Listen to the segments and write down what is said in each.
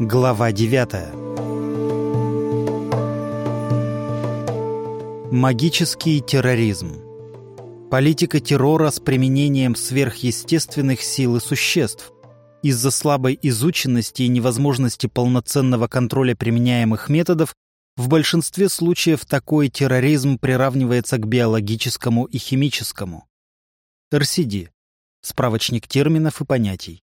Глава 9 Магический терроризм Политика террора с применением сверхъестественных сил и существ. Из-за слабой изученности и невозможности полноценного контроля применяемых методов в большинстве случаев такой терроризм приравнивается к биологическому и химическому. РСД. Справочник терминов и понятий.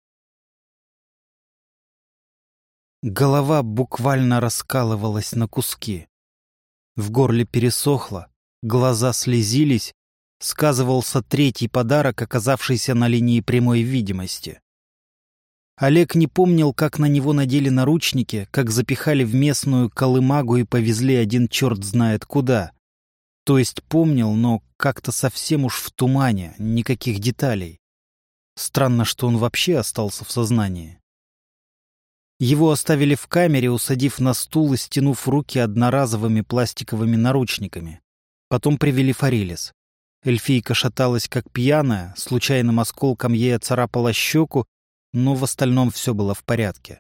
Голова буквально раскалывалась на куски. В горле пересохло, глаза слезились, сказывался третий подарок, оказавшийся на линии прямой видимости. Олег не помнил, как на него надели наручники, как запихали в местную колымагу и повезли один черт знает куда. То есть помнил, но как-то совсем уж в тумане, никаких деталей. Странно, что он вообще остался в сознании. Его оставили в камере, усадив на стул и стянув руки одноразовыми пластиковыми наручниками. Потом привели Фарилис. Эльфийка шаталась как пьяная, случайным осколком ей оцарапала щеку, но в остальном все было в порядке.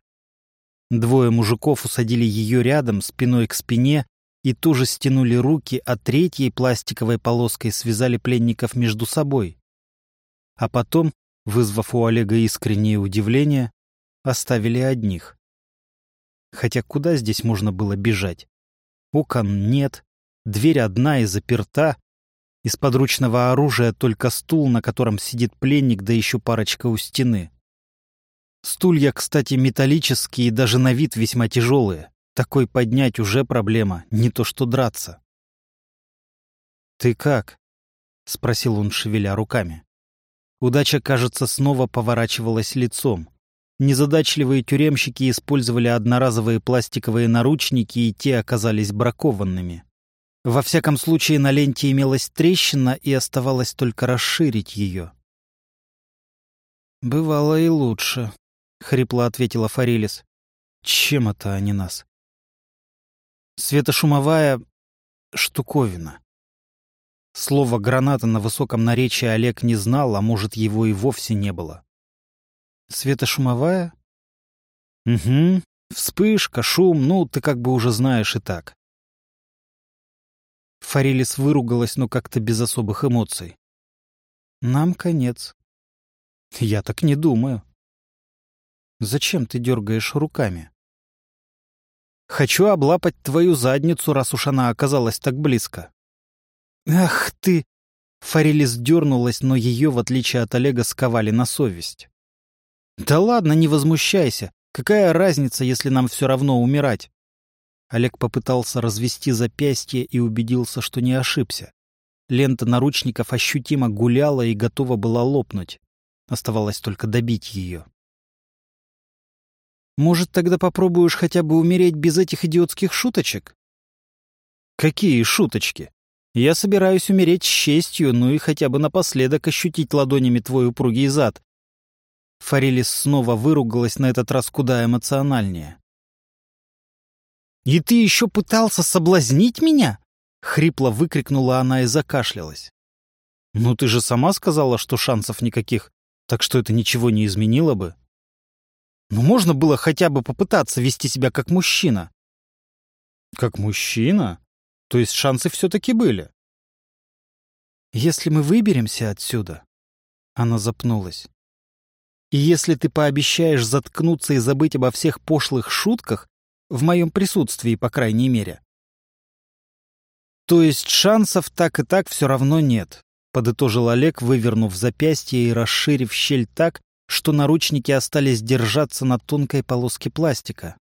Двое мужиков усадили ее рядом, спиной к спине, и тоже стянули руки, а третьей пластиковой полоской связали пленников между собой. А потом, вызвав у Олега искреннее удивление, оставили одних. Хотя куда здесь можно было бежать? Окон нет, дверь одна и заперта. Из подручного оружия только стул, на котором сидит пленник, да еще парочка у стены. Стулья, кстати, металлические и даже на вид весьма тяжелые. Такой поднять уже проблема, не то что драться. «Ты как?» — спросил он, шевеля руками. Удача, кажется, снова поворачивалась лицом. Незадачливые тюремщики использовали одноразовые пластиковые наручники, и те оказались бракованными. Во всяком случае, на ленте имелась трещина, и оставалось только расширить ее. «Бывало и лучше», — хрипло ответила Фарилис. «Чем это они нас?» «Светошумовая штуковина». Слово «граната» на высоком наречии Олег не знал, а может, его и вовсе не было. Светошумовая? Угу. Вспышка, шум, ну, ты как бы уже знаешь и так. Фарилис выругалась, но как-то без особых эмоций. Нам конец. Я так не думаю. Зачем ты дергаешь руками? Хочу облапать твою задницу, раз уж она оказалась так близко. Ах ты! Фарилис дернулась, но ее, в отличие от Олега, сковали на совесть. «Да ладно, не возмущайся. Какая разница, если нам все равно умирать?» Олег попытался развести запястье и убедился, что не ошибся. Лента наручников ощутимо гуляла и готова была лопнуть. Оставалось только добить ее. «Может, тогда попробуешь хотя бы умереть без этих идиотских шуточек?» «Какие шуточки? Я собираюсь умереть с честью, ну и хотя бы напоследок ощутить ладонями твой упругий зад, Фарилис снова выругалась, на этот раз куда эмоциональнее. «И ты еще пытался соблазнить меня?» — хрипло выкрикнула она и закашлялась. «Ну ты же сама сказала, что шансов никаких, так что это ничего не изменило бы». «Ну можно было хотя бы попытаться вести себя как мужчина». «Как мужчина? То есть шансы все-таки были?» «Если мы выберемся отсюда...» Она запнулась. И если ты пообещаешь заткнуться и забыть обо всех пошлых шутках, в моем присутствии, по крайней мере. То есть шансов так и так все равно нет, подытожил Олег, вывернув запястье и расширив щель так, что наручники остались держаться на тонкой полоске пластика.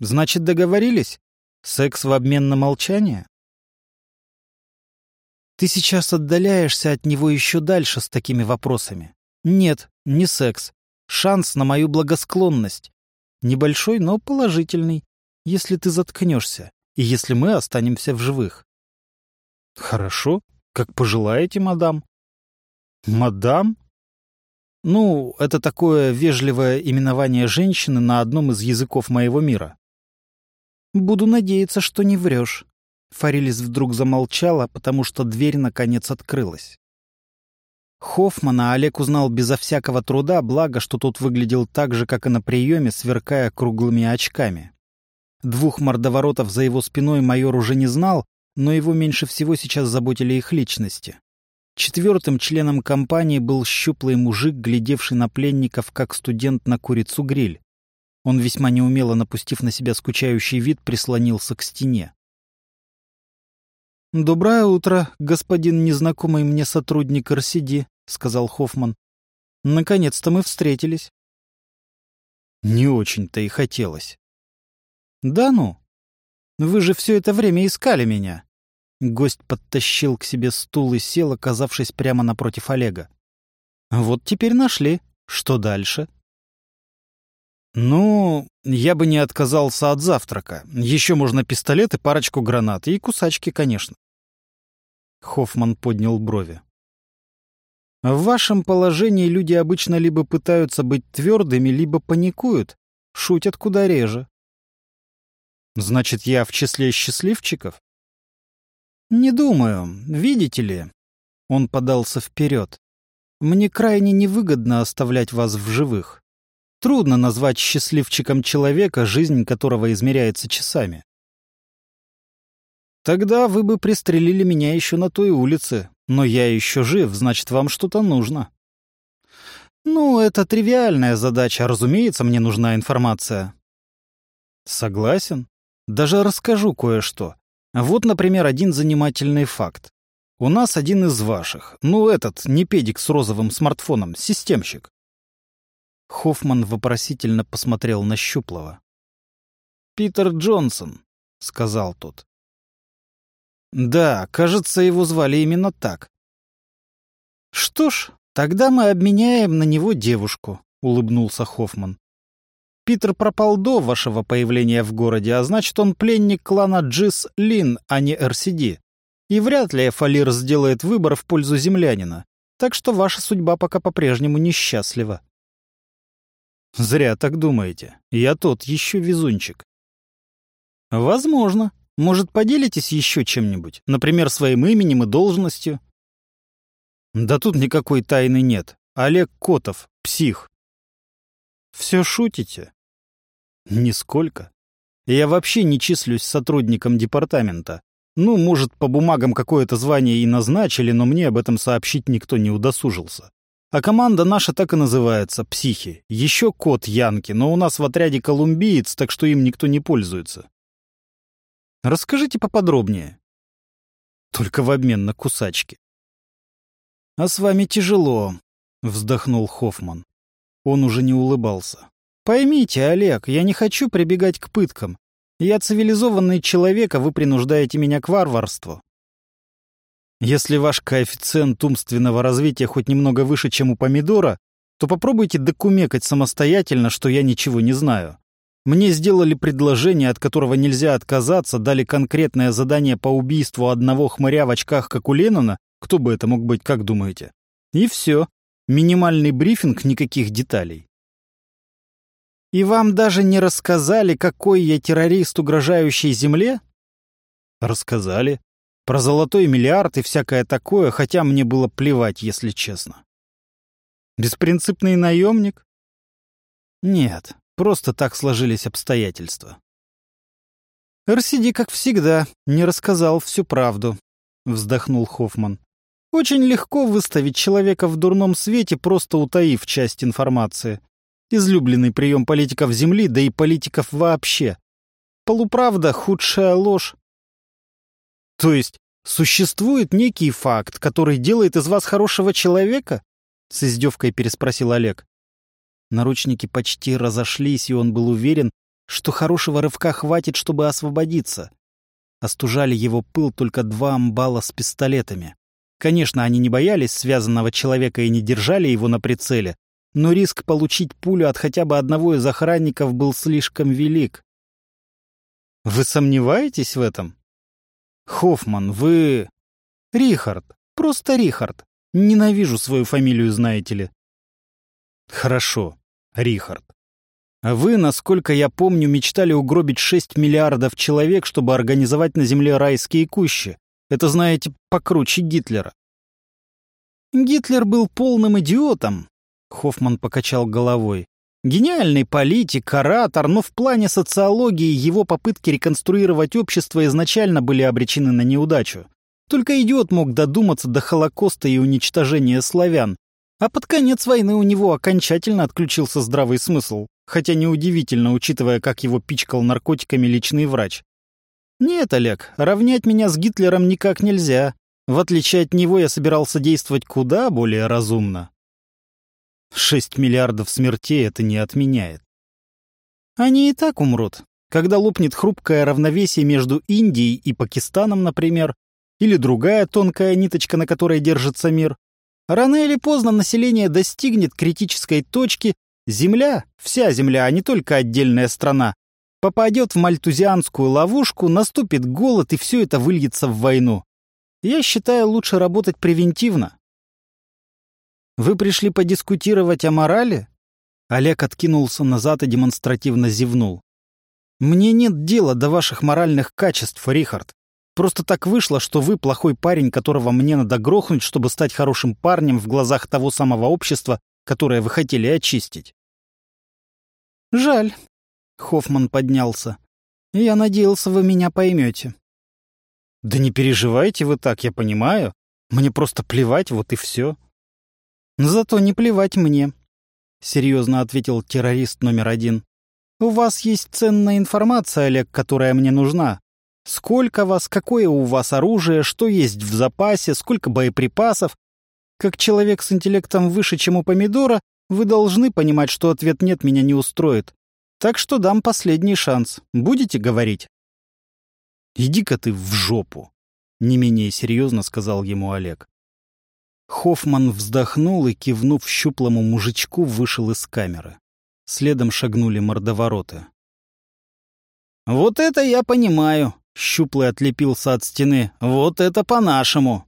Значит, договорились? Секс в обмен на молчание? Ты сейчас отдаляешься от него еще дальше с такими вопросами. Нет, не секс. Шанс на мою благосклонность. Небольшой, но положительный, если ты заткнешься и если мы останемся в живых. Хорошо, как пожелаете, мадам. Мадам? Ну, это такое вежливое именование женщины на одном из языков моего мира. Буду надеяться, что не врешь. Фарилис вдруг замолчала, потому что дверь наконец открылась. Хоффмана Олег узнал безо всякого труда, благо, что тот выглядел так же, как и на приеме, сверкая круглыми очками. Двух мордоворотов за его спиной майор уже не знал, но его меньше всего сейчас заботили их личности. Четвертым членом компании был щуплый мужик, глядевший на пленников, как студент на курицу-гриль. Он, весьма неумело напустив на себя скучающий вид, прислонился к стене. «Доброе утро, господин незнакомый мне сотрудник РСД», — сказал Хоффман. «Наконец-то мы встретились». Не очень-то и хотелось. «Да ну? Вы же все это время искали меня». Гость подтащил к себе стул и сел, оказавшись прямо напротив Олега. «Вот теперь нашли. Что дальше?» «Ну, я бы не отказался от завтрака. Еще можно пистолет и парочку гранат. И кусачки, конечно». Хоффман поднял брови. «В вашем положении люди обычно либо пытаются быть твердыми, либо паникуют. Шутят куда реже». «Значит, я в числе счастливчиков?» «Не думаю. Видите ли?» Он подался вперед. «Мне крайне невыгодно оставлять вас в живых. Трудно назвать счастливчиком человека, жизнь которого измеряется часами. Тогда вы бы пристрелили меня еще на той улице, но я еще жив, значит, вам что-то нужно. Ну, это тривиальная задача, разумеется, мне нужна информация. Согласен. Даже расскажу кое-что. Вот, например, один занимательный факт. У нас один из ваших, ну этот, не педик с розовым смартфоном, системщик. Хоффман вопросительно посмотрел на Щуплова. «Питер Джонсон», — сказал тот. «Да, кажется, его звали именно так». «Что ж, тогда мы обменяем на него девушку», — улыбнулся Хоффман. Питер пропал до вашего появления в городе, а значит, он пленник клана Джис Лин, а не РСД. И вряд ли Фалир сделает выбор в пользу землянина. Так что ваша судьба пока по-прежнему несчастлива. Зря так думаете. Я тот еще везунчик. Возможно. Может, поделитесь еще чем-нибудь? Например, своим именем и должностью? Да тут никакой тайны нет. Олег Котов, псих. Все шутите? Нисколько. Я вообще не числюсь сотрудником департамента. Ну, может, по бумагам какое-то звание и назначили, но мне об этом сообщить никто не удосужился. А команда наша так и называется — «Психи». Еще кот Янки, но у нас в отряде колумбиец, так что им никто не пользуется. Расскажите поподробнее. Только в обмен на кусачки. «А с вами тяжело», — вздохнул Хоффман. Он уже не улыбался. Поймите, Олег, я не хочу прибегать к пыткам. Я цивилизованный человек, а вы принуждаете меня к варварству. Если ваш коэффициент умственного развития хоть немного выше, чем у помидора, то попробуйте докумекать самостоятельно, что я ничего не знаю. Мне сделали предложение, от которого нельзя отказаться, дали конкретное задание по убийству одного хмыря в очках, как у Леннона, кто бы это мог быть, как думаете? И все. Минимальный брифинг, никаких деталей. И вам даже не рассказали, какой я террорист, угрожающий земле? Рассказали. Про золотой миллиард и всякое такое, хотя мне было плевать, если честно. Беспринципный наемник? Нет, просто так сложились обстоятельства. РСД, как всегда, не рассказал всю правду, вздохнул Хоффман. Очень легко выставить человека в дурном свете, просто утаив часть информации. Излюбленный прием политиков Земли, да и политиков вообще. Полуправда — худшая ложь. То есть существует некий факт, который делает из вас хорошего человека? С издевкой переспросил Олег. Наручники почти разошлись, и он был уверен, что хорошего рывка хватит, чтобы освободиться. Остужали его пыл только два амбала с пистолетами. Конечно, они не боялись связанного человека и не держали его на прицеле, но риск получить пулю от хотя бы одного из охранников был слишком велик. Вы сомневаетесь в этом? Хоффман, вы... Рихард, просто Рихард. Ненавижу свою фамилию, знаете ли. Хорошо, Рихард. А вы, насколько я помню, мечтали угробить 6 миллиардов человек, чтобы организовать на Земле райские кущи. Это, знаете, покруче Гитлера. Гитлер был полным идиотом, Хоффман покачал головой. Гениальный политик, оратор, но в плане социологии его попытки реконструировать общество изначально были обречены на неудачу. Только идиот мог додуматься до Холокоста и уничтожения славян. А под конец войны у него окончательно отключился здравый смысл, хотя неудивительно, учитывая, как его пичкал наркотиками личный врач. Нет, Олег, равнять меня с Гитлером никак нельзя. В отличие от него я собирался действовать куда более разумно. Шесть миллиардов смертей это не отменяет. Они и так умрут. Когда лопнет хрупкое равновесие между Индией и Пакистаном, например, или другая тонкая ниточка, на которой держится мир, рано или поздно население достигнет критической точки, Земля, вся Земля, а не только отдельная страна, попадет в мальтузианскую ловушку, наступит голод, и все это выльется в войну. Я считаю, лучше работать превентивно. Вы пришли подискутировать о морали? Олег откинулся назад и демонстративно зевнул. Мне нет дела до ваших моральных качеств, Рихард. Просто так вышло, что вы плохой парень, которого мне надо грохнуть, чтобы стать хорошим парнем в глазах того самого общества, которое вы хотели очистить. Жаль. Хоффман поднялся. Я надеялся, вы меня поймете. Да не переживайте вы так, я понимаю. Мне просто плевать, вот и все. «Зато не плевать мне», — серьезно ответил террорист номер один. «У вас есть ценная информация, Олег, которая мне нужна. Сколько вас, какое у вас оружие, что есть в запасе, сколько боеприпасов. Как человек с интеллектом выше, чем у помидора, вы должны понимать, что ответ «нет» меня не устроит. Так что дам последний шанс. Будете говорить?» «Иди-ка ты в жопу», — не менее серьезно сказал ему Олег. Хоффман вздохнул и, кивнув щуплому мужичку, вышел из камеры. Следом шагнули мордовороты. «Вот это я понимаю!» — щуплый отлепился от стены. «Вот это по-нашему!»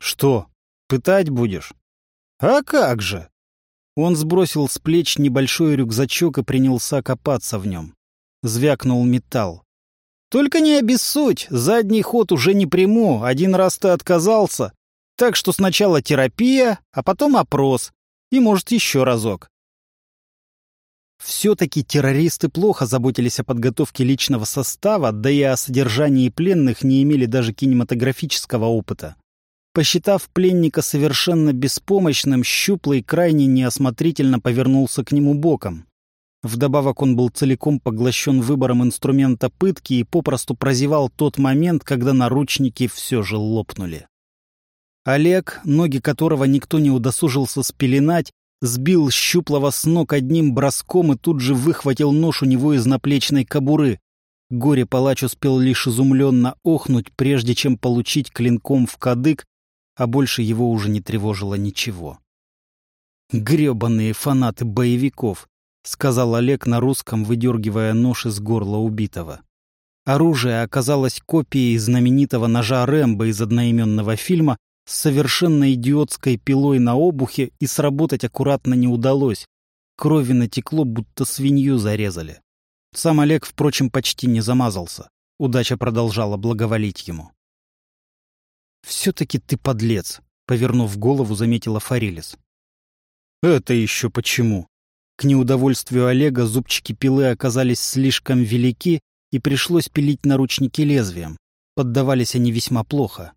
«Что, пытать будешь?» «А как же!» Он сбросил с плеч небольшой рюкзачок и принялся копаться в нем. Звякнул металл. «Только не обессудь, задний ход уже не приму, один раз ты отказался, так что сначала терапия, а потом опрос. И, может, еще разок. Все-таки террористы плохо заботились о подготовке личного состава, да и о содержании пленных не имели даже кинематографического опыта. Посчитав пленника совершенно беспомощным, Щуплый крайне неосмотрительно повернулся к нему боком. Вдобавок он был целиком поглощен выбором инструмента пытки и попросту прозевал тот момент, когда наручники все же лопнули. Олег, ноги которого никто не удосужился спеленать, сбил щуплого с ног одним броском и тут же выхватил нож у него из наплечной кобуры. Горе-палач успел лишь изумленно охнуть, прежде чем получить клинком в кадык, а больше его уже не тревожило ничего. «Гребаные фанаты боевиков», — сказал Олег на русском, выдергивая нож из горла убитого. Оружие оказалось копией знаменитого ножа Рэмбо из одноименного фильма, с совершенно идиотской пилой на обухе и сработать аккуратно не удалось. Крови натекло, будто свинью зарезали. Сам Олег, впрочем, почти не замазался. Удача продолжала благоволить ему. «Все-таки ты подлец», — повернув голову, заметила Фарилис. «Это еще почему?» К неудовольствию Олега зубчики пилы оказались слишком велики, и пришлось пилить наручники лезвием. Поддавались они весьма плохо.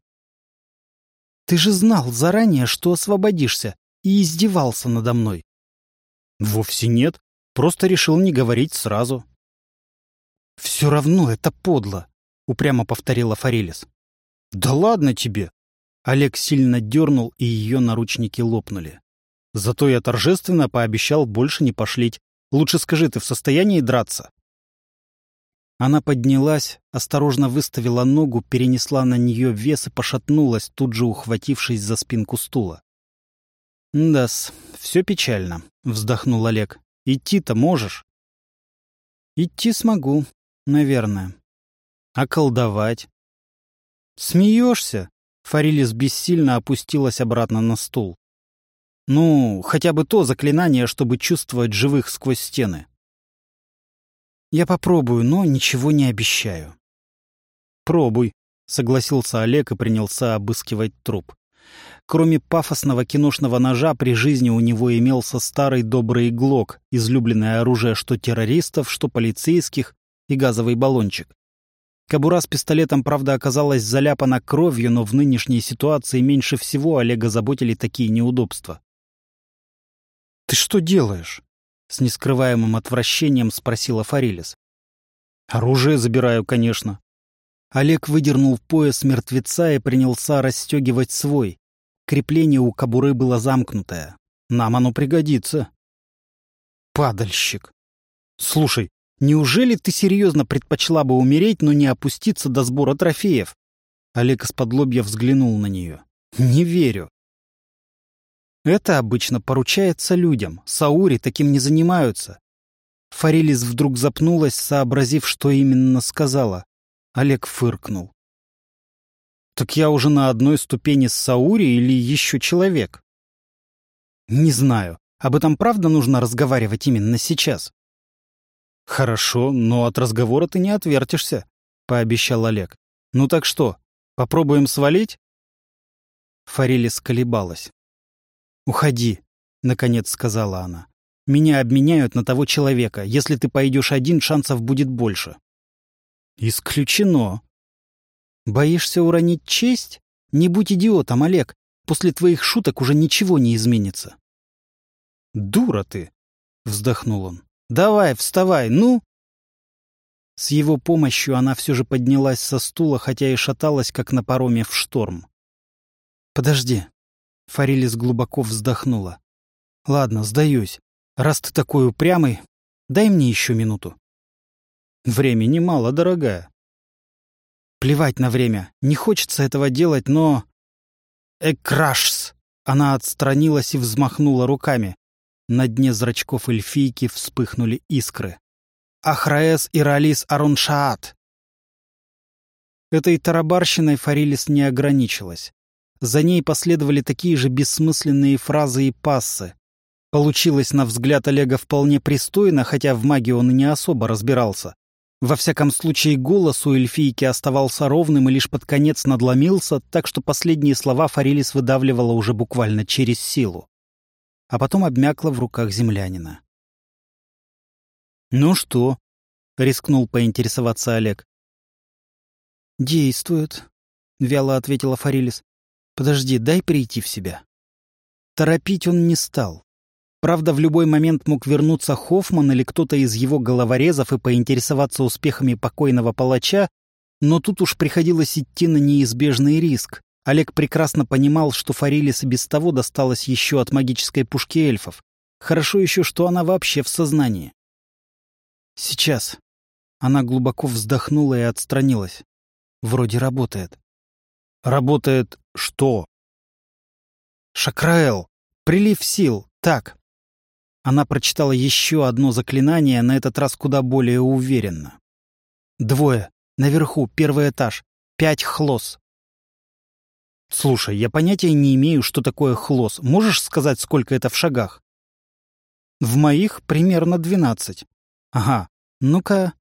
Ты же знал заранее, что освободишься, и издевался надо мной. Вовсе нет. Просто решил не говорить сразу. Все равно это подло, упрямо повторила Форелис. Да ладно тебе. Олег сильно дернул, и ее наручники лопнули. Зато я торжественно пообещал больше не пошлить. Лучше скажи, ты в состоянии драться? Она поднялась, осторожно выставила ногу, перенесла на нее вес и пошатнулась, тут же ухватившись за спинку стула. «Да-с, все печально», — вздохнул Олег. «Идти-то можешь?» «Идти смогу, наверное. А колдовать?» «Смеешься?» — Фарилис бессильно опустилась обратно на стул. «Ну, хотя бы то заклинание, чтобы чувствовать живых сквозь стены». Я попробую, но ничего не обещаю. Пробуй, согласился Олег и принялся обыскивать труп. Кроме пафосного киношного ножа, при жизни у него имелся старый добрый глок, излюбленное оружие что террористов, что полицейских, и газовый баллончик. Кобура с пистолетом, правда, оказалась заляпана кровью, но в нынешней ситуации меньше всего Олега заботили такие неудобства. «Ты что делаешь?» — с нескрываемым отвращением спросила Фарилис. «Оружие забираю, конечно». Олег выдернул пояс мертвеца и принялся расстегивать свой. Крепление у кобуры было замкнутое. Нам оно пригодится. Падальщик. Слушай, неужели ты серьезно предпочла бы умереть, но не опуститься до сбора трофеев? Олег из-под взглянул на нее. Не верю. Это обычно поручается людям. Саури таким не занимаются. Фарилис вдруг запнулась, сообразив, что именно сказала. Олег фыркнул. Так я уже на одной ступени с Саури или еще человек? Не знаю. Об этом правда нужно разговаривать именно сейчас? Хорошо, но от разговора ты не отвертишься, пообещал Олег. Ну так что, попробуем свалить? Фарилис колебалась. «Уходи», — наконец сказала она. «Меня обменяют на того человека. Если ты пойдешь один, шансов будет больше». «Исключено», Боишься уронить честь? Не будь идиотом, Олег. После твоих шуток уже ничего не изменится. Дура ты, вздохнул он. Давай, вставай, ну. С его помощью она все же поднялась со стула, хотя и шаталась, как на пароме в шторм. Подожди. Фарилис глубоко вздохнула. Ладно, сдаюсь. Раз ты такой упрямый, дай мне еще минуту. Времени мало, дорогая. Плевать на время. Не хочется этого делать, но... Экрашс! Она отстранилась и взмахнула руками. На дне зрачков эльфийки вспыхнули искры. Ахраэс и Ралис Аруншаат! Этой тарабарщиной Фарилис не ограничилась. За ней последовали такие же бессмысленные фразы и пассы. Получилось, на взгляд Олега, вполне пристойно, хотя в магии он и не особо разбирался. Во всяком случае, голос у эльфийки оставался ровным и лишь под конец надломился, так что последние слова Фарилис выдавливала уже буквально через силу. А потом обмякла в руках землянина. «Ну что?» — рискнул поинтересоваться Олег. «Действует», — вяло ответила Фарилис. «Подожди, дай прийти в себя». Торопить он не стал. Правда, в любой момент мог вернуться Хоффман или кто-то из его головорезов и поинтересоваться успехами покойного палача, но тут уж приходилось идти на неизбежный риск. Олег прекрасно понимал, что Фарилис и без того досталось еще от магической пушки эльфов. Хорошо еще, что она вообще в сознании. Сейчас. Она глубоко вздохнула и отстранилась. Вроде работает. Работает что? Шакраэл. Прилив сил. Так, она прочитала еще одно заклинание, на этот раз куда более уверенно. «Двое. Наверху, первый этаж. Пять хлос». «Слушай, я понятия не имею, что такое хлос. Можешь сказать, сколько это в шагах?» «В моих примерно двенадцать». «Ага. Ну-ка...»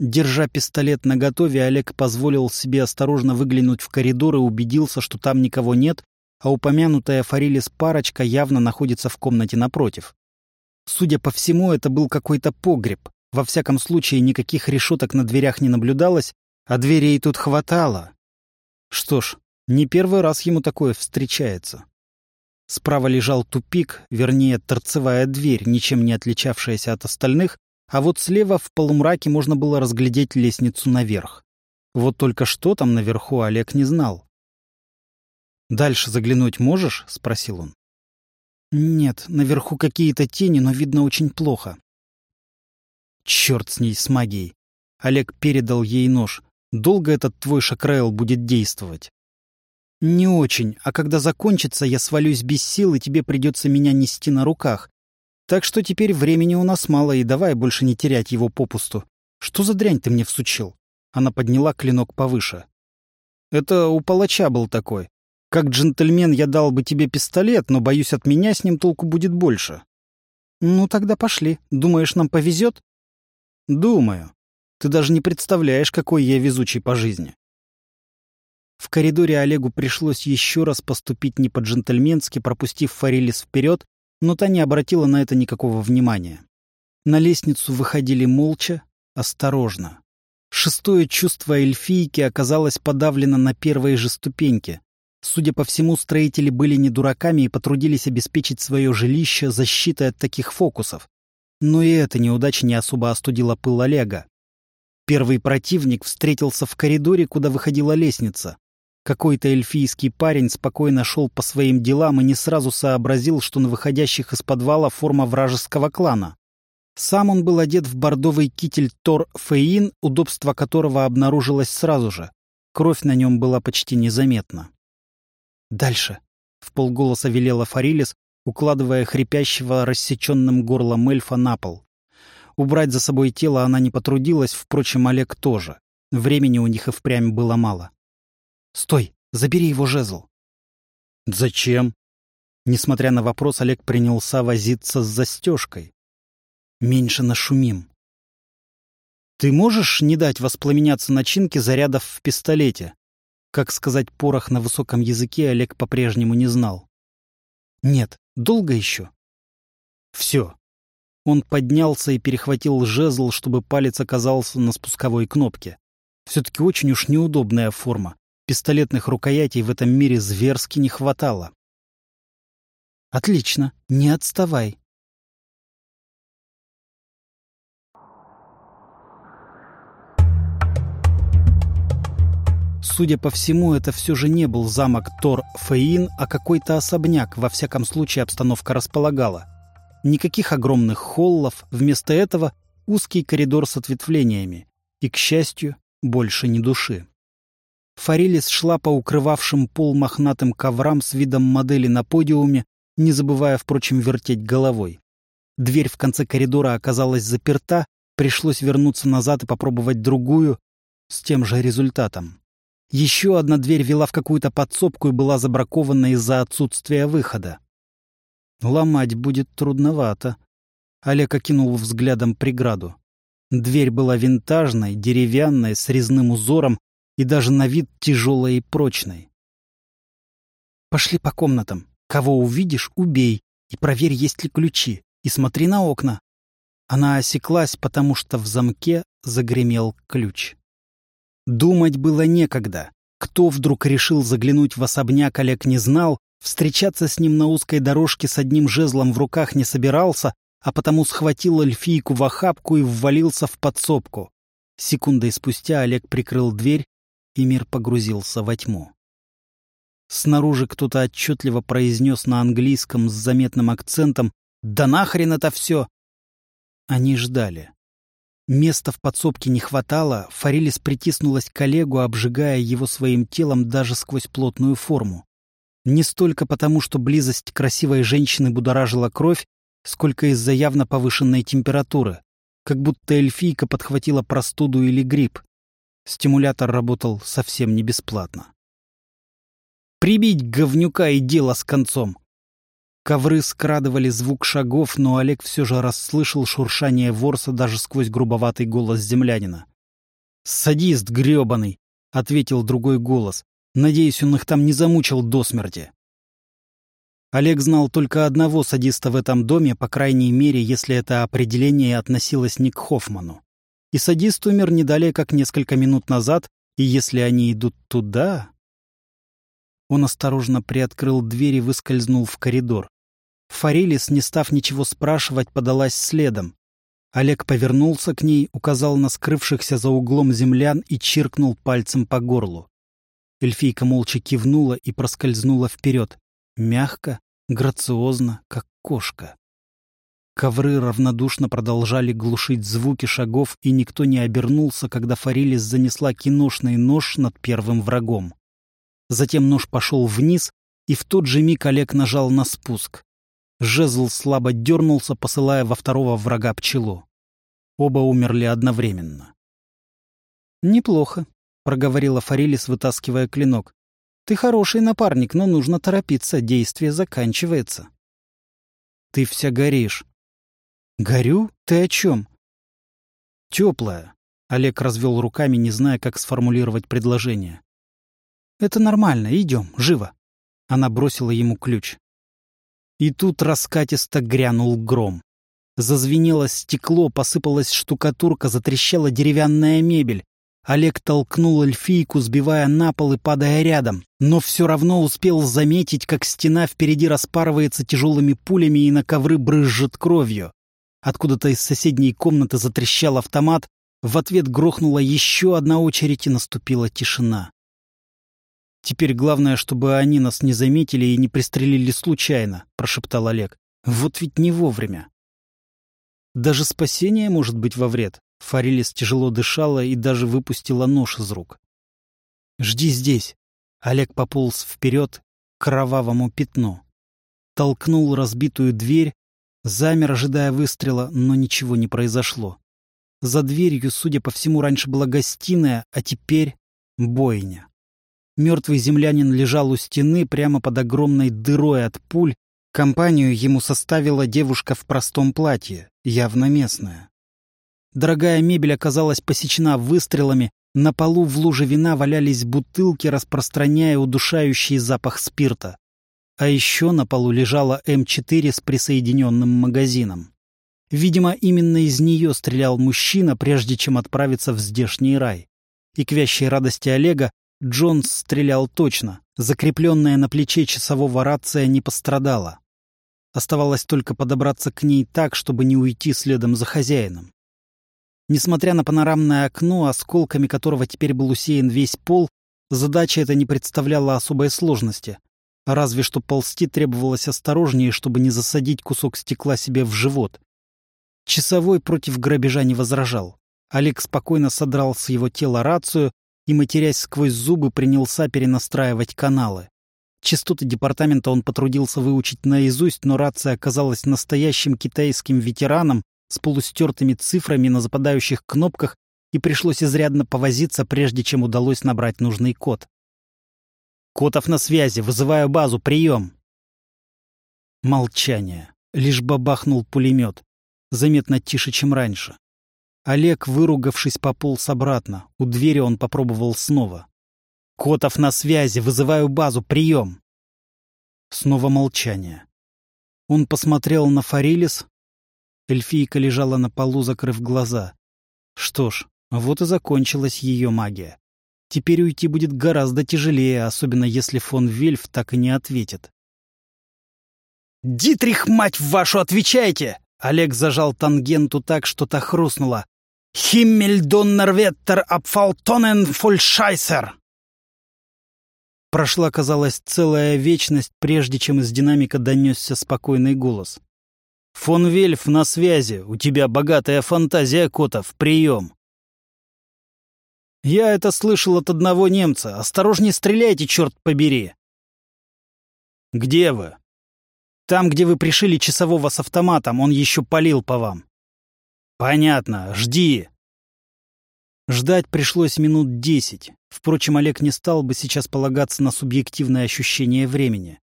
Держа пистолет наготове, Олег позволил себе осторожно выглянуть в коридор и убедился, что там никого нет, а упомянутая Фарилис парочка явно находится в комнате напротив. Судя по всему, это был какой-то погреб. Во всяком случае, никаких решеток на дверях не наблюдалось, а дверей тут хватало. Что ж, не первый раз ему такое встречается. Справа лежал тупик, вернее, торцевая дверь, ничем не отличавшаяся от остальных, а вот слева в полумраке можно было разглядеть лестницу наверх. Вот только что там наверху Олег не знал. «Дальше заглянуть можешь?» — спросил он. «Нет, наверху какие-то тени, но видно очень плохо». «Черт с ней, с магией!» Олег передал ей нож. «Долго этот твой шакраэл будет действовать?» «Не очень, а когда закончится, я свалюсь без сил, и тебе придется меня нести на руках. Так что теперь времени у нас мало, и давай больше не терять его попусту. Что за дрянь ты мне всучил?» Она подняла клинок повыше. «Это у палача был такой. Как джентльмен я дал бы тебе пистолет, но, боюсь, от меня с ним толку будет больше. Ну, тогда пошли. Думаешь, нам повезет? Думаю. Ты даже не представляешь, какой я везучий по жизни. В коридоре Олегу пришлось еще раз поступить не по-джентльменски, пропустив Фарилис вперед, но та не обратила на это никакого внимания. На лестницу выходили молча, осторожно. Шестое чувство эльфийки оказалось подавлено на первой же ступеньке. Судя по всему, строители были не дураками и потрудились обеспечить свое жилище защитой от таких фокусов. Но и эта неудача не особо остудила пыл Олега. Первый противник встретился в коридоре, куда выходила лестница. Какой-то эльфийский парень спокойно шел по своим делам и не сразу сообразил, что на выходящих из подвала форма вражеского клана. Сам он был одет в бордовый китель Тор Фейин, удобство которого обнаружилось сразу же. Кровь на нем была почти незаметна. «Дальше», — в полголоса велела Фарилис, укладывая хрипящего рассеченным горлом эльфа на пол. Убрать за собой тело она не потрудилась, впрочем, Олег тоже. Времени у них и впрямь было мало. «Стой! Забери его жезл!» «Зачем?» Несмотря на вопрос, Олег принялся возиться с застежкой. «Меньше нашумим». «Ты можешь не дать воспламеняться начинке зарядов в пистолете?» Как сказать порох на высоком языке, Олег по-прежнему не знал. «Нет, долго еще?» «Все». Он поднялся и перехватил жезл, чтобы палец оказался на спусковой кнопке. Все-таки очень уж неудобная форма. Пистолетных рукоятей в этом мире зверски не хватало. «Отлично, не отставай». Судя по всему, это все же не был замок Тор-Феин, а какой-то особняк, во всяком случае обстановка располагала. Никаких огромных холлов, вместо этого узкий коридор с ответвлениями. И, к счастью, больше ни души. Фарилис шла по укрывавшим пол мохнатым коврам с видом модели на подиуме, не забывая, впрочем, вертеть головой. Дверь в конце коридора оказалась заперта, пришлось вернуться назад и попробовать другую, с тем же результатом. Еще одна дверь вела в какую-то подсобку и была забракована из-за отсутствия выхода. Ломать будет трудновато. Олег окинул взглядом преграду. Дверь была винтажной, деревянной, с резным узором, и даже на вид тяжелой и прочной. «Пошли по комнатам. Кого увидишь, убей. И проверь, есть ли ключи. И смотри на окна». Она осеклась, потому что в замке загремел ключ. Думать было некогда. Кто вдруг решил заглянуть в особняк, Олег не знал, встречаться с ним на узкой дорожке с одним жезлом в руках не собирался, а потому схватил эльфийку в охапку и ввалился в подсобку. Секундой спустя Олег прикрыл дверь и мир погрузился во тьму. Снаружи кто-то отчетливо произнес на английском с заметным акцентом «Да нахрен это все!» Они ждали. Места в подсобке не хватало, Фарилис притиснулась к Олегу, обжигая его своим телом даже сквозь плотную форму. Не столько потому, что близость красивой женщины будоражила кровь, сколько из-за явно повышенной температуры, как будто эльфийка подхватила простуду или грипп. Стимулятор работал совсем не бесплатно. «Прибить говнюка и дело с концом!» Ковры скрадывали звук шагов, но Олег все же расслышал шуршание ворса даже сквозь грубоватый голос землянина. «Садист гребаный!» — ответил другой голос. «Надеюсь, он их там не замучил до смерти». Олег знал только одного садиста в этом доме, по крайней мере, если это определение относилось не к Хоффману. И садист умер не далее, как несколько минут назад, и если они идут туда... Он осторожно приоткрыл дверь и выскользнул в коридор. Форелис, не став ничего спрашивать, подалась следом. Олег повернулся к ней, указал на скрывшихся за углом землян и чиркнул пальцем по горлу. Эльфийка молча кивнула и проскользнула вперед. Мягко, грациозно, как кошка. Ковры равнодушно продолжали глушить звуки шагов, и никто не обернулся, когда Фарилис занесла киношный нож над первым врагом. Затем нож пошел вниз, и в тот же миг Олег нажал на спуск. Жезл слабо дернулся, посылая во второго врага пчелу. Оба умерли одновременно. «Неплохо», — проговорила Фарилис, вытаскивая клинок. «Ты хороший напарник, но нужно торопиться, действие заканчивается». «Ты вся горишь», «Горю? Ты о чем?» «Теплая», — Олег развел руками, не зная, как сформулировать предложение. «Это нормально, идем, живо». Она бросила ему ключ. И тут раскатисто грянул гром. Зазвенело стекло, посыпалась штукатурка, затрещала деревянная мебель. Олег толкнул эльфийку, сбивая на пол и падая рядом, но все равно успел заметить, как стена впереди распарывается тяжелыми пулями и на ковры брызжет кровью. Откуда-то из соседней комнаты затрещал автомат, в ответ грохнула еще одна очередь и наступила тишина. «Теперь главное, чтобы они нас не заметили и не пристрелили случайно», — прошептал Олег. «Вот ведь не вовремя». Даже спасение может быть во вред. Фарилис тяжело дышала и даже выпустила нож из рук. «Жди здесь!» Олег пополз вперед к кровавому пятну. Толкнул разбитую дверь, замер, ожидая выстрела, но ничего не произошло. За дверью, судя по всему, раньше была гостиная, а теперь — бойня. Мертвый землянин лежал у стены прямо под огромной дырой от пуль. Компанию ему составила девушка в простом платье, явно местная. Дорогая мебель оказалась посечена выстрелами, на полу в луже вина валялись бутылки, распространяя удушающий запах спирта. А еще на полу лежала М4 с присоединенным магазином. Видимо, именно из нее стрелял мужчина, прежде чем отправиться в здешний рай. И к вящей радости Олега Джонс стрелял точно. Закрепленная на плече часового рация не пострадала. Оставалось только подобраться к ней так, чтобы не уйти следом за хозяином. Несмотря на панорамное окно, осколками которого теперь был усеян весь пол, задача эта не представляла особой сложности. Разве что ползти требовалось осторожнее, чтобы не засадить кусок стекла себе в живот. Часовой против грабежа не возражал. Олег спокойно содрал с его тела рацию и, матерясь сквозь зубы, принялся перенастраивать каналы. Частоты департамента он потрудился выучить наизусть, но рация оказалась настоящим китайским ветераном, с полустертыми цифрами на западающих кнопках, и пришлось изрядно повозиться, прежде чем удалось набрать нужный код. «Котов на связи, вызываю базу, прием!» Молчание. Лишь бабахнул пулемет. Заметно тише, чем раньше. Олег, выругавшись, пополз обратно. У двери он попробовал снова. «Котов на связи, вызываю базу, прием!» Снова молчание. Он посмотрел на Фарилис, Эльфийка лежала на полу, закрыв глаза. Что ж, вот и закончилась ее магия. Теперь уйти будет гораздо тяжелее, особенно если фон Вельф так и не ответит. «Дитрих, мать вашу, отвечайте!» Олег зажал тангенту так, что та хрустнула. «Химмель доннерветтер абфалтонен фольшайсер!» Прошла, казалось, целая вечность, прежде чем из динамика донесся спокойный голос. «Фон Вельф на связи. У тебя богатая фантазия, Котов. Прием!» «Я это слышал от одного немца. Осторожнее стреляйте, черт побери!» «Где вы?» «Там, где вы пришили часового с автоматом, он еще палил по вам». «Понятно. Жди!» Ждать пришлось минут десять. Впрочем, Олег не стал бы сейчас полагаться на субъективное ощущение времени.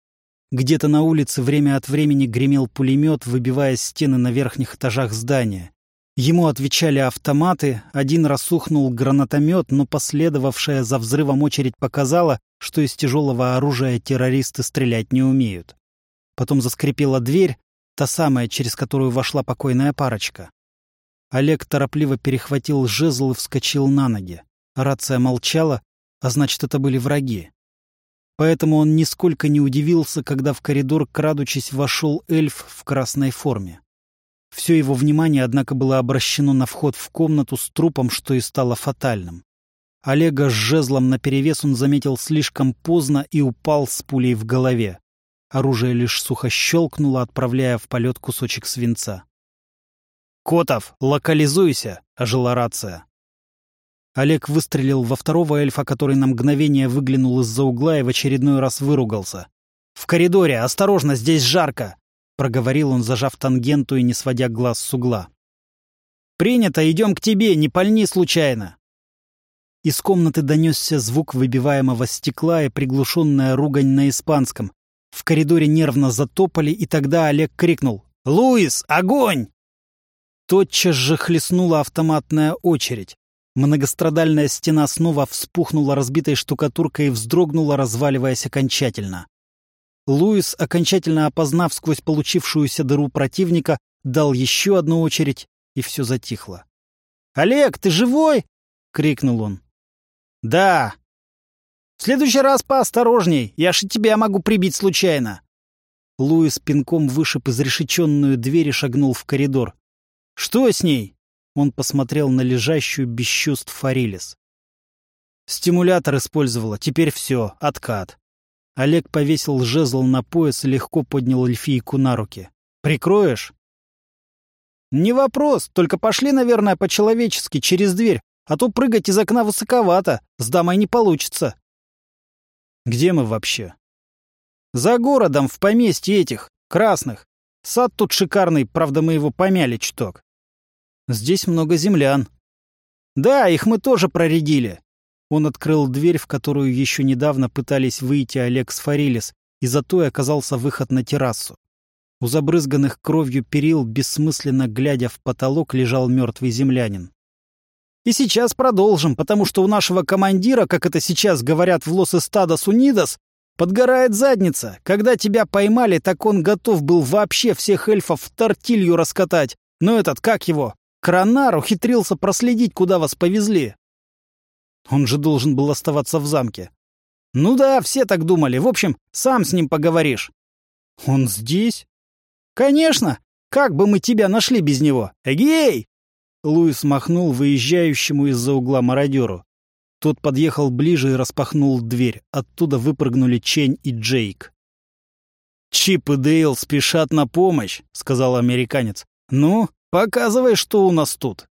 Где-то на улице время от времени гремел пулемет, выбивая стены на верхних этажах здания. Ему отвечали автоматы, один раз ухнул гранатомет, но последовавшая за взрывом очередь показала, что из тяжелого оружия террористы стрелять не умеют. Потом заскрипела дверь, та самая, через которую вошла покойная парочка. Олег торопливо перехватил жезл и вскочил на ноги. Рация молчала, а значит, это были враги. Поэтому он нисколько не удивился, когда в коридор, крадучись, вошел эльф в красной форме. Все его внимание, однако, было обращено на вход в комнату с трупом, что и стало фатальным. Олега с жезлом наперевес он заметил слишком поздно и упал с пулей в голове. Оружие лишь сухо щелкнуло, отправляя в полет кусочек свинца. «Котов, локализуйся!» — ожила рация. Олег выстрелил во второго эльфа, который на мгновение выглянул из-за угла и в очередной раз выругался. «В коридоре! Осторожно, здесь жарко!» — проговорил он, зажав тангенту и не сводя глаз с угла. «Принято, идем к тебе, не пальни случайно!» Из комнаты донесся звук выбиваемого стекла и приглушенная ругань на испанском. В коридоре нервно затопали, и тогда Олег крикнул «Луис, огонь!» Тотчас же хлестнула автоматная очередь. Многострадальная стена снова вспухнула разбитой штукатуркой и вздрогнула, разваливаясь окончательно. Луис, окончательно опознав сквозь получившуюся дыру противника, дал еще одну очередь, и все затихло. «Олег, ты живой?» — крикнул он. «Да». «В следующий раз поосторожней, я же тебя могу прибить случайно». Луис пинком вышиб изрешеченную дверь и шагнул в коридор. «Что с ней?» Он посмотрел на лежащую без чувств Фарилис. Стимулятор использовала, теперь все, откат. Олег повесил жезл на пояс и легко поднял эльфийку на руки. «Прикроешь?» «Не вопрос, только пошли, наверное, по-человечески, через дверь, а то прыгать из окна высоковато, с дамой не получится». «Где мы вообще?» «За городом, в поместье этих, красных. Сад тут шикарный, правда, мы его помяли чуток. Здесь много землян. Да, их мы тоже проредили. Он открыл дверь, в которую еще недавно пытались выйти Олег с Фарилис, и зато и оказался выход на террасу. У забрызганных кровью перил, бессмысленно глядя в потолок, лежал мертвый землянин. И сейчас продолжим, потому что у нашего командира, как это сейчас говорят в Лос-Эстадос Унидос, подгорает задница. Когда тебя поймали, так он готов был вообще всех эльфов в тортилью раскатать. Но этот, как его, Кранар ухитрился проследить, куда вас повезли. Он же должен был оставаться в замке. Ну да, все так думали. В общем, сам с ним поговоришь. Он здесь? Конечно. Как бы мы тебя нашли без него? Эгей! Луис махнул выезжающему из-за угла мародеру. Тот подъехал ближе и распахнул дверь. Оттуда выпрыгнули Чень и Джейк. «Чип и Дейл спешат на помощь», — сказал американец. «Ну, Показывай, что у нас тут.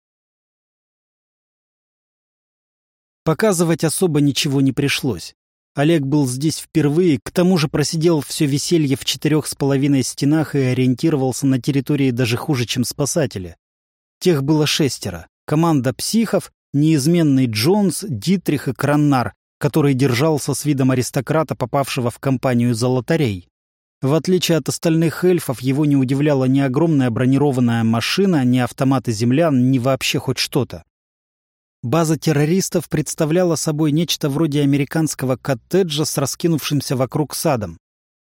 Показывать особо ничего не пришлось. Олег был здесь впервые, к тому же просидел все веселье в четырех с половиной стенах и ориентировался на территории даже хуже, чем спасатели. Тех было шестеро. Команда психов, неизменный Джонс, Дитрих и Краннар, который держался с видом аристократа, попавшего в компанию золотарей. В отличие от остальных эльфов, его не удивляла ни огромная бронированная машина, ни автоматы землян, ни вообще хоть что-то. База террористов представляла собой нечто вроде американского коттеджа с раскинувшимся вокруг садом.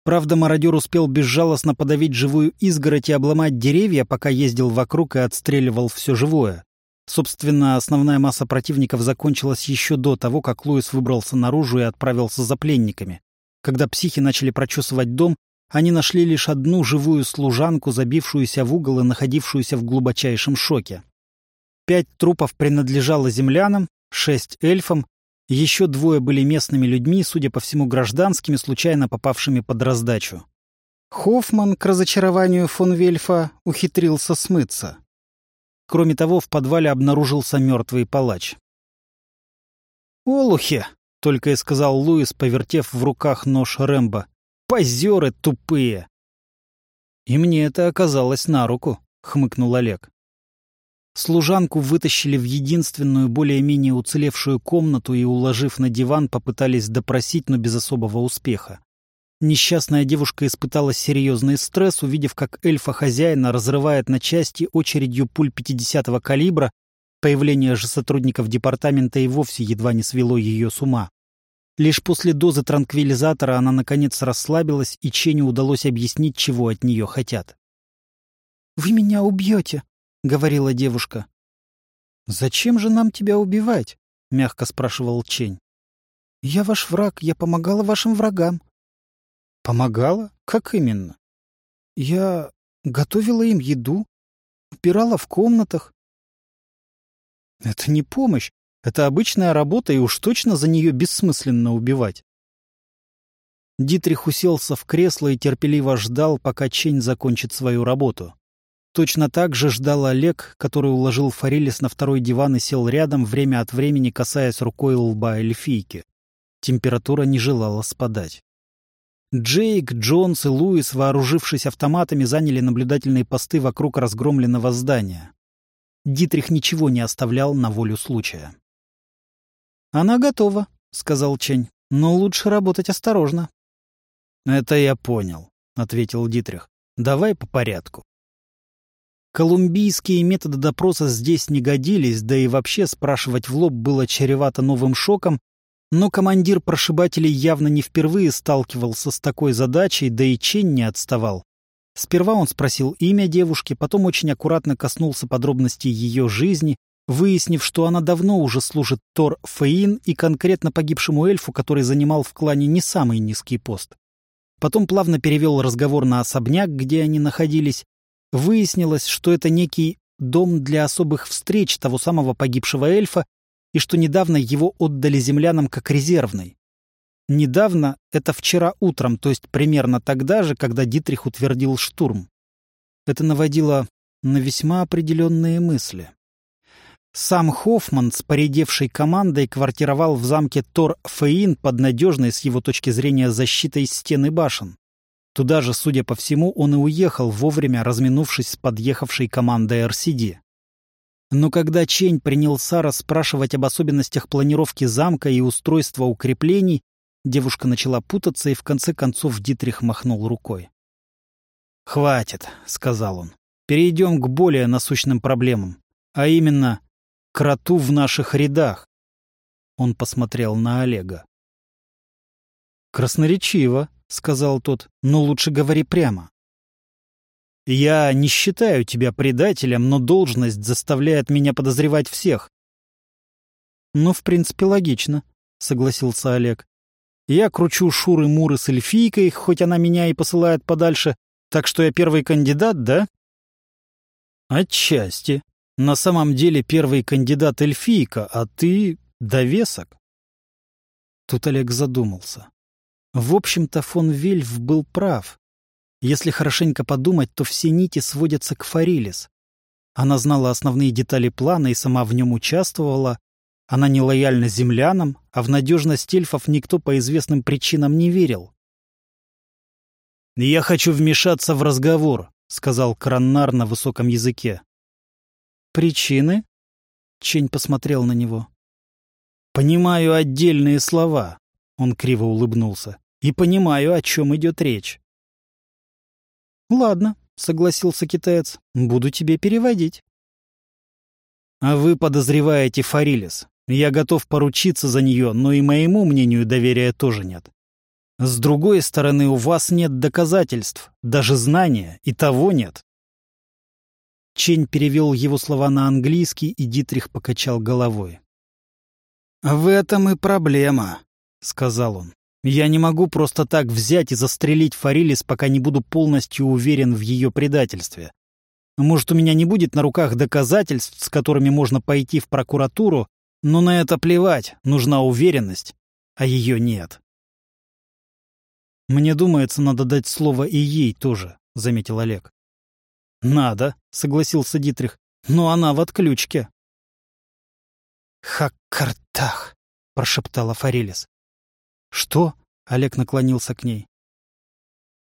Правда, мародер успел безжалостно подавить живую изгородь и обломать деревья, пока ездил вокруг и отстреливал все живое. Собственно, основная масса противников закончилась еще до того, как Луис выбрался наружу и отправился за пленниками. Когда психи начали прочесывать дом, они нашли лишь одну живую служанку, забившуюся в угол и находившуюся в глубочайшем шоке. Пять трупов принадлежало землянам, шесть эльфам, еще двое были местными людьми, судя по всему гражданскими, случайно попавшими под раздачу. Хоффман, к разочарованию фон Вельфа, ухитрился смыться. Кроме того, в подвале обнаружился мертвый палач. «Олухи!» — только и сказал Луис, повертев в руках нож Рэмбо. Позеры тупые!» «И мне это оказалось на руку», — хмыкнул Олег. Служанку вытащили в единственную более-менее уцелевшую комнату и, уложив на диван, попытались допросить, но без особого успеха. Несчастная девушка испытала серьезный стресс, увидев, как эльфа-хозяина разрывает на части очередью пуль 50-го калибра, появление же сотрудников департамента и вовсе едва не свело ее с ума. Лишь после дозы транквилизатора она наконец расслабилась, и Ченю удалось объяснить, чего от нее хотят. «Вы меня убьете», — говорила девушка. «Зачем же нам тебя убивать?» — мягко спрашивал Чень. «Я ваш враг, я помогала вашим врагам». «Помогала? Как именно?» «Я готовила им еду, убирала в комнатах». «Это не помощь, это обычная работа, и уж точно за нее бессмысленно убивать. Дитрих уселся в кресло и терпеливо ждал, пока Чень закончит свою работу. Точно так же ждал Олег, который уложил Форелис на второй диван и сел рядом, время от времени касаясь рукой лба эльфийки. Температура не желала спадать. Джейк, Джонс и Луис, вооружившись автоматами, заняли наблюдательные посты вокруг разгромленного здания. Дитрих ничего не оставлял на волю случая. «Она готова», — сказал Чень. «Но лучше работать осторожно». «Это я понял», — ответил Дитрих. «Давай по порядку. Колумбийские методы допроса здесь не годились, да и вообще спрашивать в лоб было чревато новым шоком, но командир прошибателей явно не впервые сталкивался с такой задачей, да и Чень не отставал. Сперва он спросил имя девушки, потом очень аккуратно коснулся подробностей ее жизни, выяснив, что она давно уже служит Тор Фейн и конкретно погибшему эльфу, который занимал в клане не самый низкий пост. Потом плавно перевел разговор на особняк, где они находились, Выяснилось, что это некий дом для особых встреч того самого погибшего эльфа, и что недавно его отдали землянам как резервный. Недавно — это вчера утром, то есть примерно тогда же, когда Дитрих утвердил штурм. Это наводило на весьма определенные мысли. Сам Хоффман с поредевшей командой квартировал в замке Тор Фейн под надежной, с его точки зрения, защитой стены башен. Туда же, судя по всему, он и уехал, вовремя разминувшись с подъехавшей командой РСД. Но когда Чень принялся расспрашивать об особенностях планировки замка и устройства укреплений, девушка начала путаться, и в конце концов Дитрих махнул рукой. «Хватит», — сказал он. «Перейдем к более насущным проблемам, а именно кроту в наших рядах». Он посмотрел на Олега. «Красноречиво», — сказал тот, — но лучше говори прямо. «Я не считаю тебя предателем, но должность заставляет меня подозревать всех». «Ну, в принципе, логично», — согласился Олег. «Я кручу шуры-муры с эльфийкой, хоть она меня и посылает подальше, так что я первый кандидат, да?» «Отчасти. На самом деле первый кандидат эльфийка, а ты — довесок». Тут Олег задумался. В общем-то, фон Вельф был прав. Если хорошенько подумать, то все нити сводятся к Фарилис. Она знала основные детали плана и сама в нем участвовала. Она не лояльна землянам, а в надежность эльфов никто по известным причинам не верил. «Я хочу вмешаться в разговор», — сказал Краннар на высоком языке. «Причины?» — Чень посмотрел на него. «Понимаю отдельные слова», — он криво улыбнулся и понимаю, о чем идет речь. «Ладно», — согласился китаец, — «буду тебе переводить». «А вы подозреваете Фарилис. Я готов поручиться за нее, но и моему мнению доверия тоже нет. С другой стороны, у вас нет доказательств, даже знания, и того нет». Чень перевел его слова на английский, и Дитрих покачал головой. «В этом и проблема», — сказал он. Я не могу просто так взять и застрелить Фарилис, пока не буду полностью уверен в ее предательстве. Может, у меня не будет на руках доказательств, с которыми можно пойти в прокуратуру, но на это плевать, нужна уверенность, а ее нет. «Мне думается, надо дать слово и ей тоже», — заметил Олег. «Надо», — согласился Дитрих, — «но она в отключке». «Хаккартах», — прошептала Фарилис. «Что?» — Олег наклонился к ней.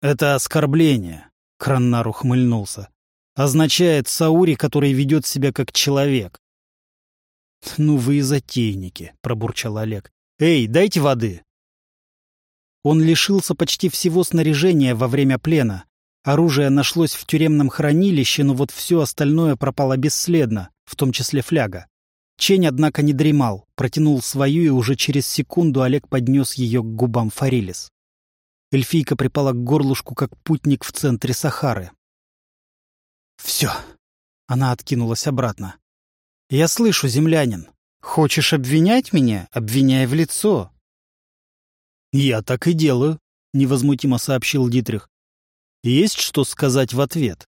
«Это оскорбление», — Краннар ухмыльнулся. «Означает Саури, который ведет себя как человек». «Ну вы и затейники», — пробурчал Олег. «Эй, дайте воды!» Он лишился почти всего снаряжения во время плена. Оружие нашлось в тюремном хранилище, но вот все остальное пропало бесследно, в том числе фляга. Чень, однако, не дремал, протянул свою, и уже через секунду Олег поднес ее к губам Фарилис. Эльфийка припала к горлушку, как путник в центре Сахары. «Все!» — она откинулась обратно. «Я слышу, землянин. Хочешь обвинять меня? Обвиняй в лицо!» «Я так и делаю», — невозмутимо сообщил Дитрих. «Есть что сказать в ответ?»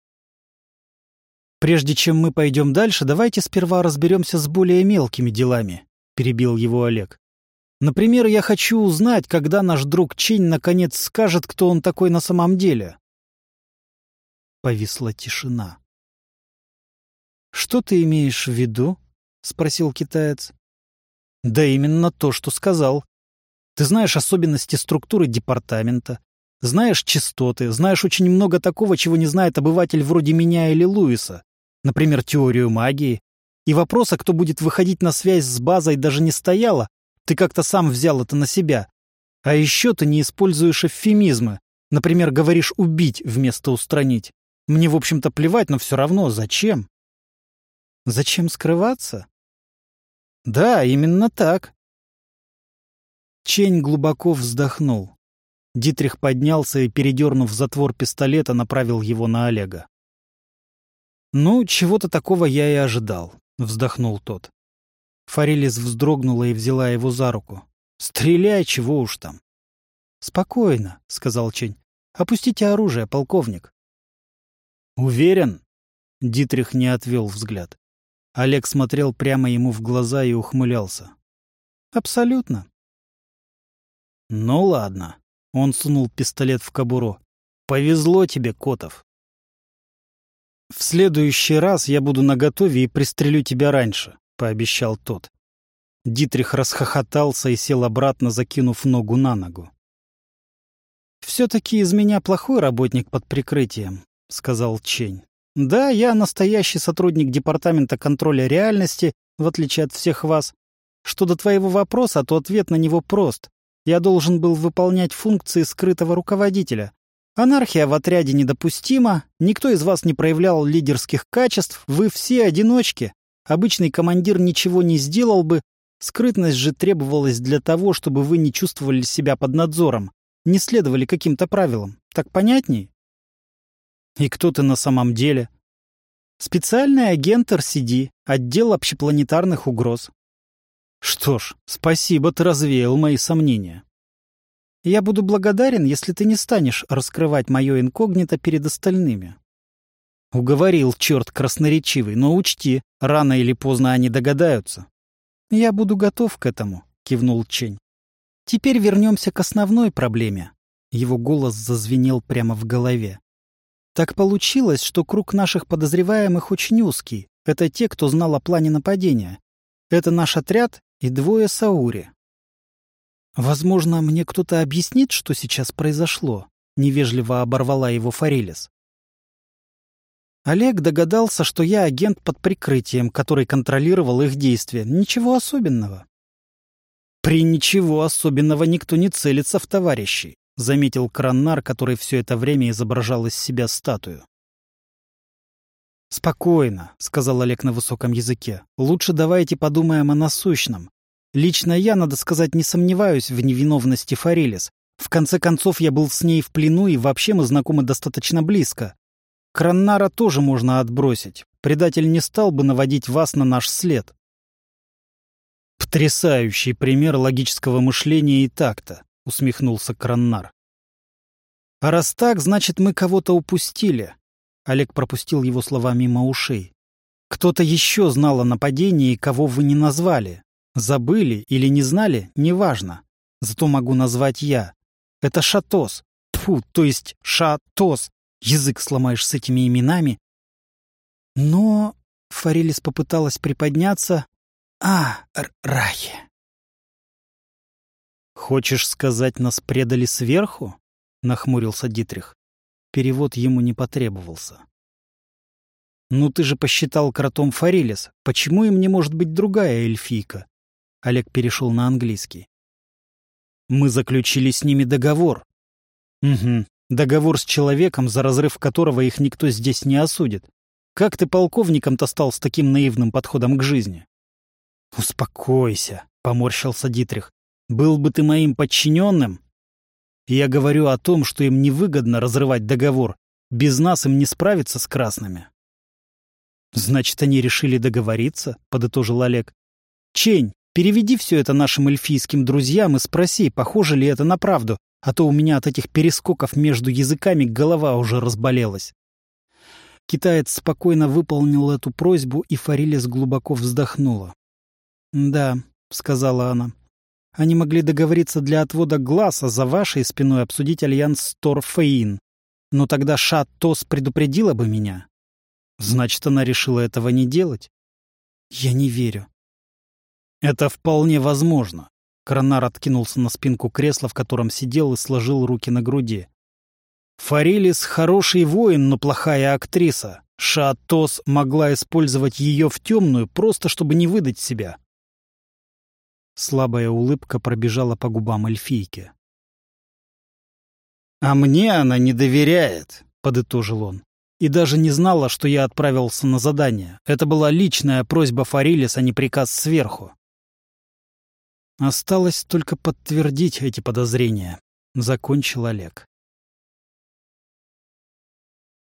«Прежде чем мы пойдем дальше, давайте сперва разберемся с более мелкими делами», — перебил его Олег. «Например, я хочу узнать, когда наш друг Чинь наконец скажет, кто он такой на самом деле». Повисла тишина. «Что ты имеешь в виду?» — спросил китаец. «Да именно то, что сказал. Ты знаешь особенности структуры департамента, знаешь частоты, знаешь очень много такого, чего не знает обыватель вроде меня или Луиса например, теорию магии, и вопроса, кто будет выходить на связь с базой, даже не стояло, ты как-то сам взял это на себя. А еще ты не используешь эвфемизмы, например, говоришь «убить» вместо «устранить». Мне, в общем-то, плевать, но все равно зачем? Зачем скрываться? Да, именно так. Чень глубоко вздохнул. Дитрих поднялся и, передернув затвор пистолета, направил его на Олега. «Ну, чего-то такого я и ожидал», — вздохнул тот. Форелис вздрогнула и взяла его за руку. «Стреляй, чего уж там». «Спокойно», — сказал Чень. «Опустите оружие, полковник». «Уверен?» — Дитрих не отвел взгляд. Олег смотрел прямо ему в глаза и ухмылялся. «Абсолютно». «Ну ладно», — он сунул пистолет в кобуру. «Повезло тебе, Котов». «В следующий раз я буду наготове и пристрелю тебя раньше», — пообещал тот. Дитрих расхохотался и сел обратно, закинув ногу на ногу. «Все-таки из меня плохой работник под прикрытием», — сказал Чень. «Да, я настоящий сотрудник Департамента контроля реальности, в отличие от всех вас. Что до твоего вопроса, то ответ на него прост. Я должен был выполнять функции скрытого руководителя. Анархия в отряде недопустима, никто из вас не проявлял лидерских качеств, вы все одиночки. Обычный командир ничего не сделал бы, скрытность же требовалась для того, чтобы вы не чувствовали себя под надзором, не следовали каким-то правилам. Так понятней? И кто ты на самом деле? Специальный агент РСД, отдел общепланетарных угроз. Что ж, спасибо, ты развеял мои сомнения. Я буду благодарен, если ты не станешь раскрывать мое инкогнито перед остальными. Уговорил, черт красноречивый, но учти, рано или поздно они догадаются. Я буду готов к этому, кивнул Чень. Теперь вернемся к основной проблеме. Его голос зазвенел прямо в голове. Так получилось, что круг наших подозреваемых очень узкий. Это те, кто знал о плане нападения. Это наш отряд и двое Саури. «Возможно, мне кто-то объяснит, что сейчас произошло?» — невежливо оборвала его Форелис. Олег догадался, что я агент под прикрытием, который контролировал их действия. Ничего особенного. «При ничего особенного никто не целится в товарищей», — заметил Краннар, который все это время изображал из себя статую. «Спокойно», — сказал Олег на высоком языке. «Лучше давайте подумаем о насущном. Лично я, надо сказать, не сомневаюсь в невиновности Форелис. В конце концов, я был с ней в плену, и вообще мы знакомы достаточно близко. Краннара тоже можно отбросить. Предатель не стал бы наводить вас на наш след. «Потрясающий пример логического мышления и такта», — усмехнулся Краннар. «А раз так, значит, мы кого-то упустили». Олег пропустил его слова мимо ушей. «Кто-то еще знал о нападении, кого вы не назвали. Забыли или не знали, неважно. Зато могу назвать я. Это Шатос. Тфу, то есть Шатос. Язык сломаешь с этими именами. Но... Форелис попыталась приподняться. А, Рахи. «Хочешь сказать, нас предали сверху?» — нахмурился Дитрих. Перевод ему не потребовался. «Ну ты же посчитал кротом Форелис. Почему им не может быть другая эльфийка? Олег перешел на английский. «Мы заключили с ними договор». «Угу. Договор с человеком, за разрыв которого их никто здесь не осудит. Как ты полковником-то стал с таким наивным подходом к жизни?» «Успокойся», — поморщился Дитрих. «Был бы ты моим подчиненным?» «Я говорю о том, что им невыгодно разрывать договор. Без нас им не справиться с красными». «Значит, они решили договориться?» — подытожил Олег. «Чень, Переведи все это нашим эльфийским друзьям и спроси, похоже ли это на правду, а то у меня от этих перескоков между языками голова уже разболелась. Китаец спокойно выполнил эту просьбу, и Фарилис глубоко вздохнула. «Да», — сказала она, — «они могли договориться для отвода глаз, а за вашей спиной обсудить альянс Торфейн. Но тогда Шат-Тос предупредила бы меня». «Значит, она решила этого не делать?» «Я не верю. Это вполне возможно. Кронар откинулся на спинку кресла, в котором сидел и сложил руки на груди. Фарилис хороший воин, но плохая актриса. Шатос могла использовать ее в темную, просто чтобы не выдать себя. Слабая улыбка пробежала по губам эльфийки. «А мне она не доверяет», — подытожил он. и даже не знала, что я отправился на задание. Это была личная просьба Фарилис, а не приказ сверху. Осталось только подтвердить эти подозрения, — закончил Олег.